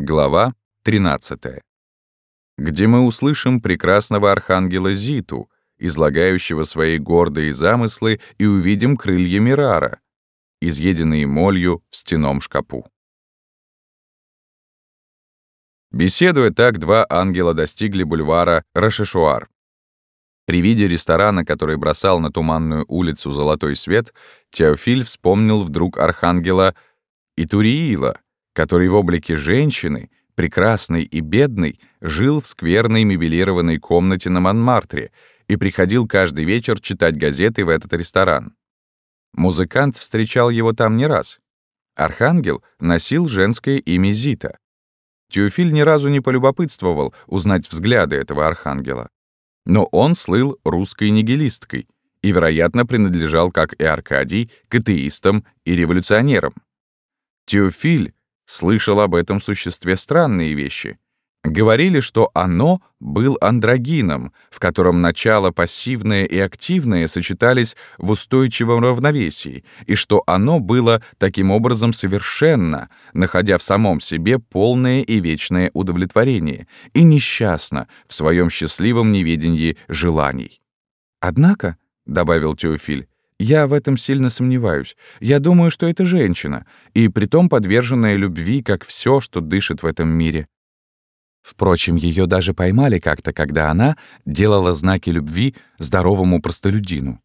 Глава 13. Где мы услышим прекрасного архангела Зиту, излагающего свои гордые замыслы, и увидим крылья Мирара, изъеденные молью в стеном шкапу. Беседуя так, два ангела достигли бульвара Рашешуар. При виде ресторана, который бросал на туманную улицу золотой свет, Теофиль вспомнил вдруг архангела Итуриила, который в облике женщины, прекрасной и бедной, жил в скверной мебелированной комнате на Монмартре и приходил каждый вечер читать газеты в этот ресторан. Музыкант встречал его там не раз. Архангел носил женское имя Зита. Тюфиль ни разу не полюбопытствовал узнать взгляды этого архангела. Но он слыл русской нигилисткой и, вероятно, принадлежал, как и Аркадий, к атеистам и революционерам. Теофиль слышал об этом существе странные вещи. Говорили, что оно был андрогином, в котором начало пассивное и активное сочетались в устойчивом равновесии, и что оно было таким образом совершенно, находя в самом себе полное и вечное удовлетворение, и несчастно в своем счастливом неведении желаний. «Однако», — добавил Теофиль, я в этом сильно сомневаюсь. Я думаю, что это женщина, и притом подверженная любви, как все, что дышит в этом мире. Впрочем, ее даже поймали как-то, когда она делала знаки любви здоровому простолюдину.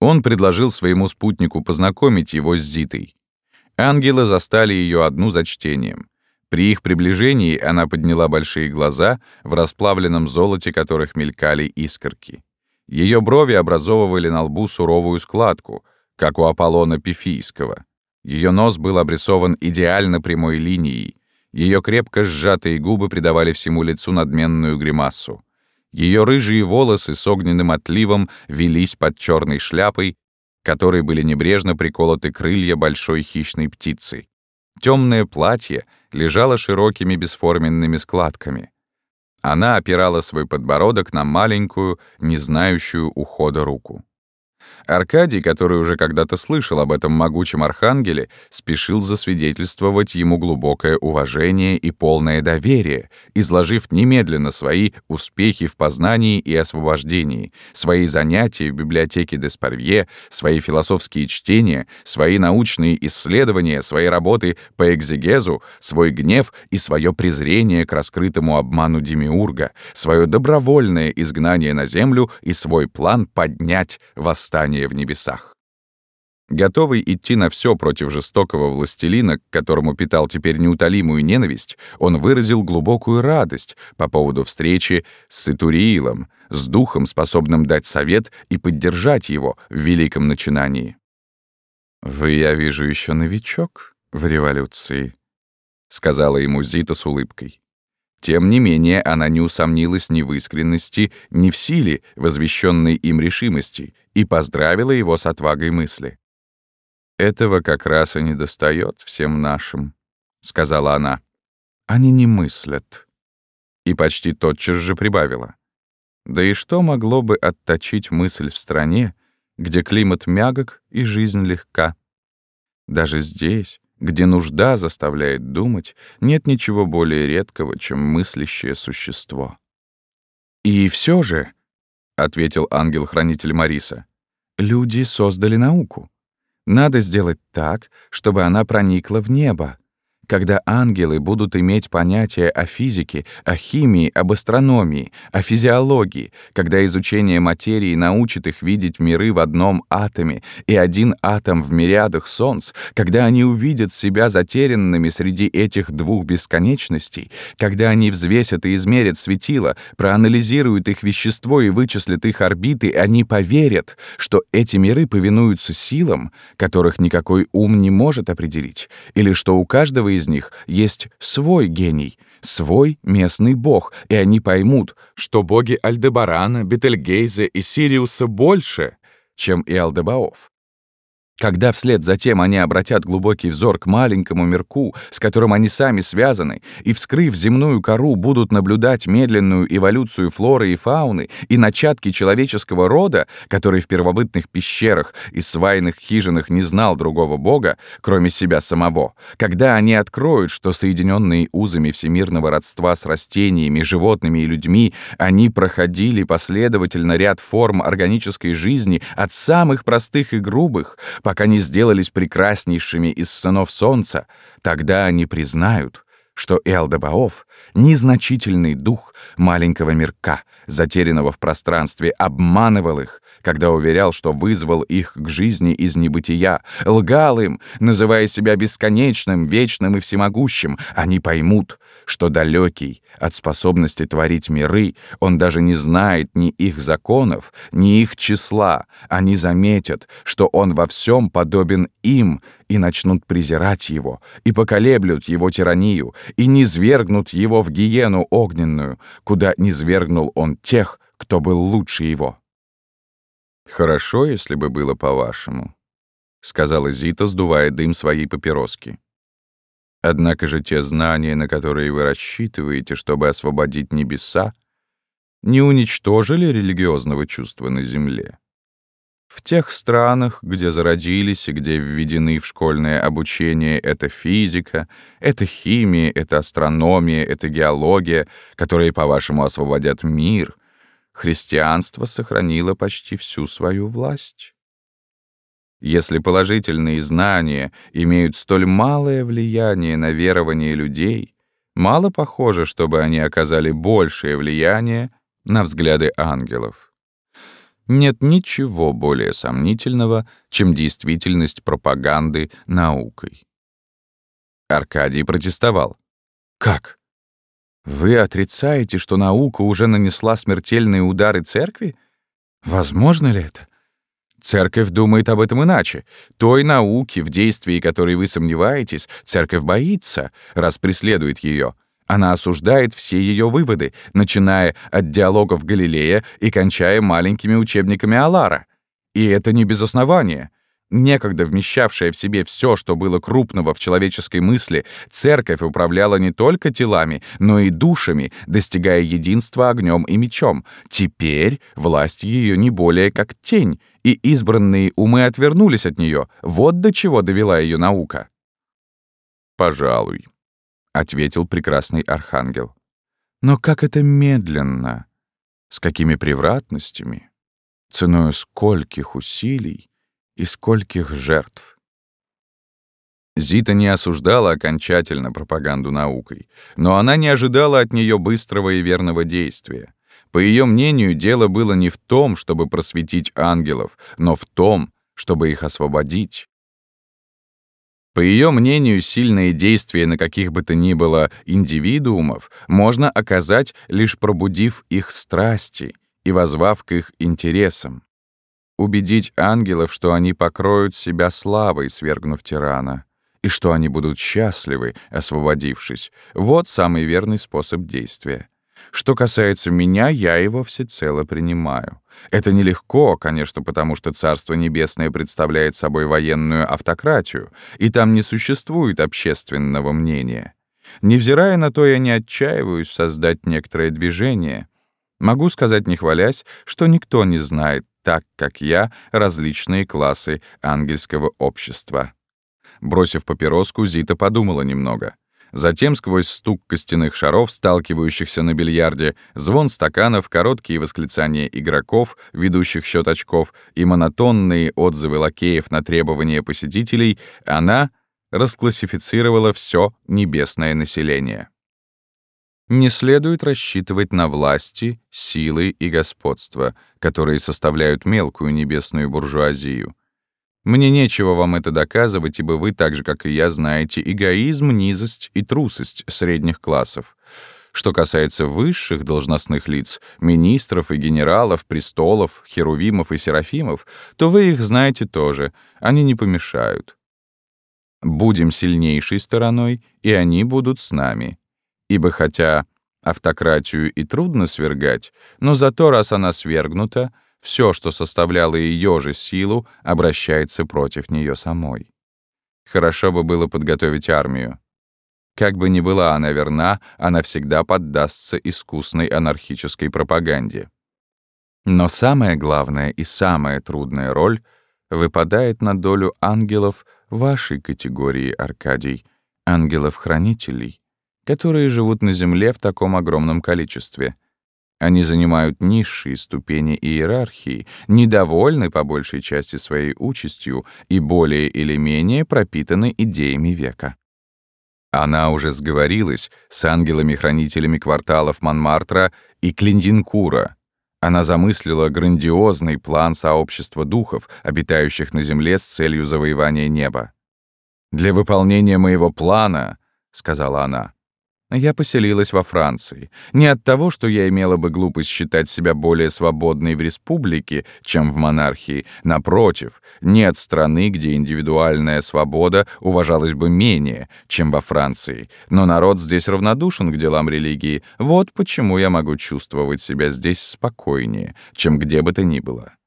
Он предложил своему спутнику познакомить его с Зитой. Ангелы застали ее одну за чтением. При их приближении она подняла большие глаза, в расплавленном золоте которых мелькали искорки. Ее брови образовывали на лбу суровую складку, как у Аполлона Пифийского. Ее нос был обрисован идеально прямой линией. Ее крепко сжатые губы придавали всему лицу надменную гримасу. Ее рыжие волосы с огненным отливом велись под черной шляпой, которой были небрежно приколоты крылья большой хищной птицы. Темное платье лежало широкими бесформенными складками. Она опирала свой подбородок на маленькую, не знающую ухода руку. Аркадий, который уже когда-то слышал об этом могучем архангеле, спешил засвидетельствовать ему глубокое уважение и полное доверие, изложив немедленно свои успехи в познании и освобождении, свои занятия в библиотеке Деспарвье, свои философские чтения, свои научные исследования, свои работы по экзегезу, свой гнев и свое презрение к раскрытому обману Демиурга, свое добровольное изгнание на землю и свой план поднять восстание в небесах. Готовый идти на все против жестокого властелина, к которому питал теперь неутолимую ненависть, он выразил глубокую радость по поводу встречи с Итуриилом, с духом, способным дать совет и поддержать его в великом начинании. «Вы, я вижу, еще новичок в революции», — сказала ему Зита с улыбкой. Тем не менее, она не усомнилась ни в искренности, ни в силе, возвещенной им решимости, и поздравила его с отвагой мысли. «Этого как раз и недостает всем нашим», — сказала она. «Они не мыслят». И почти тотчас же прибавила. Да и что могло бы отточить мысль в стране, где климат мягок и жизнь легка? Даже здесь, где нужда заставляет думать, нет ничего более редкого, чем мыслящее существо. «И все же», — ответил ангел-хранитель Мариса, — «люди создали науку. Надо сделать так, чтобы она проникла в небо, когда ангелы будут иметь понятие о физике, о химии, об астрономии, о физиологии, когда изучение материи научит их видеть миры в одном атоме и один атом в мириадах солнц, когда они увидят себя затерянными среди этих двух бесконечностей, когда они взвесят и измерят светила, проанализируют их вещество и вычислят их орбиты, они поверят, что эти миры повинуются силам, которых никакой ум не может определить, или что у каждого из них есть свой гений, свой местный бог, и они поймут, что боги Альдебарана, Бетельгейзе и Сириуса больше, чем и Алдебаов. Когда вслед за тем они обратят глубокий взор к маленькому мирку, с которым они сами связаны, и, вскрыв земную кору, будут наблюдать медленную эволюцию флоры и фауны и начатки человеческого рода, который в первобытных пещерах и свайных хижинах не знал другого бога, кроме себя самого, когда они откроют, что соединенные узами всемирного родства с растениями, животными и людьми, они проходили последовательно ряд форм органической жизни от самых простых и грубых, пока не сделались прекраснейшими из сынов солнца, тогда они признают, что Элдебаов — незначительный дух маленького мирка, затерянного в пространстве, обманывал их, когда уверял, что вызвал их к жизни из небытия, лгал им, называя себя бесконечным, вечным и всемогущим, они поймут, что далекий от способности творить миры, он даже не знает ни их законов, ни их числа. Они заметят, что он во всем подобен им, и начнут презирать его, и поколеблют его тиранию, и низвергнут его в гиену огненную, куда низвергнул он тех, кто был лучше его. «Хорошо, если бы было по-вашему», — сказала Зита, сдувая дым своей папироски. «Однако же те знания, на которые вы рассчитываете, чтобы освободить небеса, не уничтожили религиозного чувства на земле. В тех странах, где зародились и где введены в школьное обучение это физика, это химия, это астрономия, это геология, которые, по-вашему, освободят мир — христианство сохранило почти всю свою власть. Если положительные знания имеют столь малое влияние на верование людей, мало похоже, чтобы они оказали большее влияние на взгляды ангелов. Нет ничего более сомнительного, чем действительность пропаганды наукой. Аркадий протестовал. «Как? Вы отрицаете, что наука уже нанесла смертельные удары церкви? Возможно ли это? Церковь думает об этом иначе. Той науки, в действии которой вы сомневаетесь, церковь боится, раз преследует ее. Она осуждает все ее выводы, начиная от диалогов Галилея и кончая маленькими учебниками Алара. И это не без основания. Некогда вмещавшая в себе все, что было крупного в человеческой мысли, церковь управляла не только телами, но и душами, достигая единства огнем и мечом. Теперь власть ее не более как тень, и избранные умы отвернулись от нее. Вот до чего довела ее наука. «Пожалуй», — ответил прекрасный архангел. «Но как это медленно! С какими превратностями! Ценою скольких усилий!» и скольких жертв. Зита не осуждала окончательно пропаганду наукой, но она не ожидала от нее быстрого и верного действия. По ее мнению, дело было не в том, чтобы просветить ангелов, но в том, чтобы их освободить. По ее мнению, сильное действие на каких бы то ни было индивидуумов можно оказать, лишь пробудив их страсти и возвав к их интересам убедить ангелов, что они покроют себя славой, свергнув тирана, и что они будут счастливы, освободившись. Вот самый верный способ действия. Что касается меня, я его всецело принимаю. Это нелегко, конечно, потому что Царство Небесное представляет собой военную автократию, и там не существует общественного мнения. Невзирая на то, я не отчаиваюсь создать некоторое движение. Могу сказать, не хвалясь, что никто не знает так, как я, различные классы ангельского общества. Бросив папироску, Зита подумала немного. Затем сквозь стук костяных шаров, сталкивающихся на бильярде, звон стаканов, короткие восклицания игроков, ведущих счет очков, и монотонные отзывы лакеев на требования посетителей, она расклассифицировала все небесное население. Не следует рассчитывать на власти, силы и господство, которые составляют мелкую небесную буржуазию. Мне нечего вам это доказывать, ибо вы, так же, как и я, знаете эгоизм, низость и трусость средних классов. Что касается высших должностных лиц, министров и генералов, престолов, херувимов и серафимов, то вы их знаете тоже, они не помешают. Будем сильнейшей стороной, и они будут с нами. Ибо хотя автократию и трудно свергать, но зато раз она свергнута, все, что составляло ее же силу, обращается против нее самой. Хорошо бы было подготовить армию. Как бы ни была она верна, она всегда поддастся искусной анархической пропаганде. Но самая главная и самая трудная роль выпадает на долю ангелов вашей категории, Аркадий, ангелов-хранителей, которые живут на Земле в таком огромном количестве. Они занимают низшие ступени иерархии, недовольны по большей части своей участью и более или менее пропитаны идеями века. Она уже сговорилась с ангелами-хранителями кварталов Монмартра и Клиндинкура. Она замыслила грандиозный план сообщества духов, обитающих на Земле с целью завоевания неба. «Для выполнения моего плана», — сказала она, я поселилась во Франции. Не от того, что я имела бы глупость считать себя более свободной в республике, чем в монархии. Напротив, нет страны, где индивидуальная свобода уважалась бы менее, чем во Франции. Но народ здесь равнодушен к делам религии. Вот почему я могу чувствовать себя здесь спокойнее, чем где бы то ни было.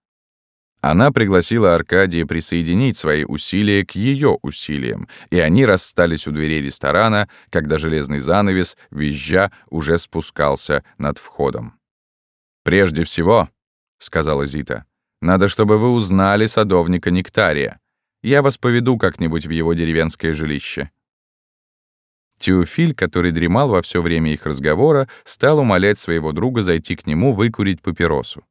Она пригласила Аркадия присоединить свои усилия к ее усилиям, и они расстались у дверей ресторана, когда железный занавес, визжа, уже спускался над входом. «Прежде всего», — сказала Зита, — «надо, чтобы вы узнали садовника Нектария. Я вас поведу как-нибудь в его деревенское жилище». Теофиль, который дремал во все время их разговора, стал умолять своего друга зайти к нему выкурить папиросу.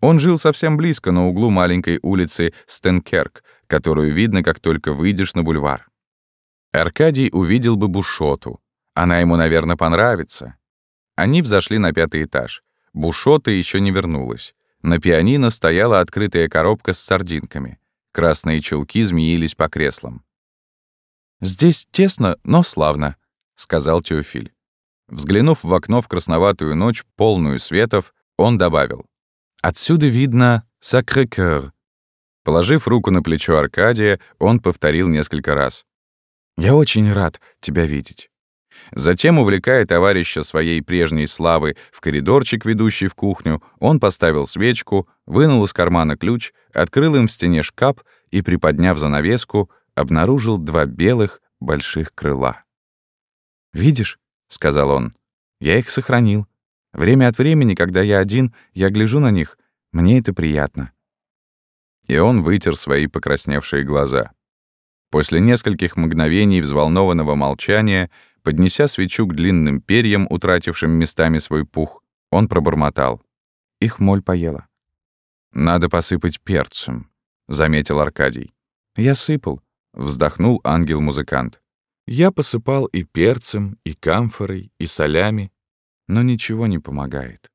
Он жил совсем близко на углу маленькой улицы Стенкерк, которую видно, как только выйдешь на бульвар. Аркадий увидел бы Бушоту. Она ему, наверное, понравится. Они взошли на пятый этаж. Бушота еще не вернулась. На пианино стояла открытая коробка с сардинками. Красные чулки змеились по креслам. «Здесь тесно, но славно», — сказал Теофиль. Взглянув в окно в красноватую ночь, полную светов, он добавил. Отсюда видно Сакрекер. Положив руку на плечо Аркадия, он повторил несколько раз. «Я очень рад тебя видеть». Затем, увлекая товарища своей прежней славы в коридорчик, ведущий в кухню, он поставил свечку, вынул из кармана ключ, открыл им в стене шкаф и, приподняв занавеску, обнаружил два белых больших крыла. «Видишь», — сказал он, — «я их сохранил. Время от времени, когда я один, я гляжу на них. Мне это приятно». И он вытер свои покрасневшие глаза. После нескольких мгновений взволнованного молчания, поднеся свечу к длинным перьям, утратившим местами свой пух, он пробормотал. Их моль поела. «Надо посыпать перцем», — заметил Аркадий. «Я сыпал», — вздохнул ангел-музыкант. «Я посыпал и перцем, и камфорой, и солями, но ничего не помогает.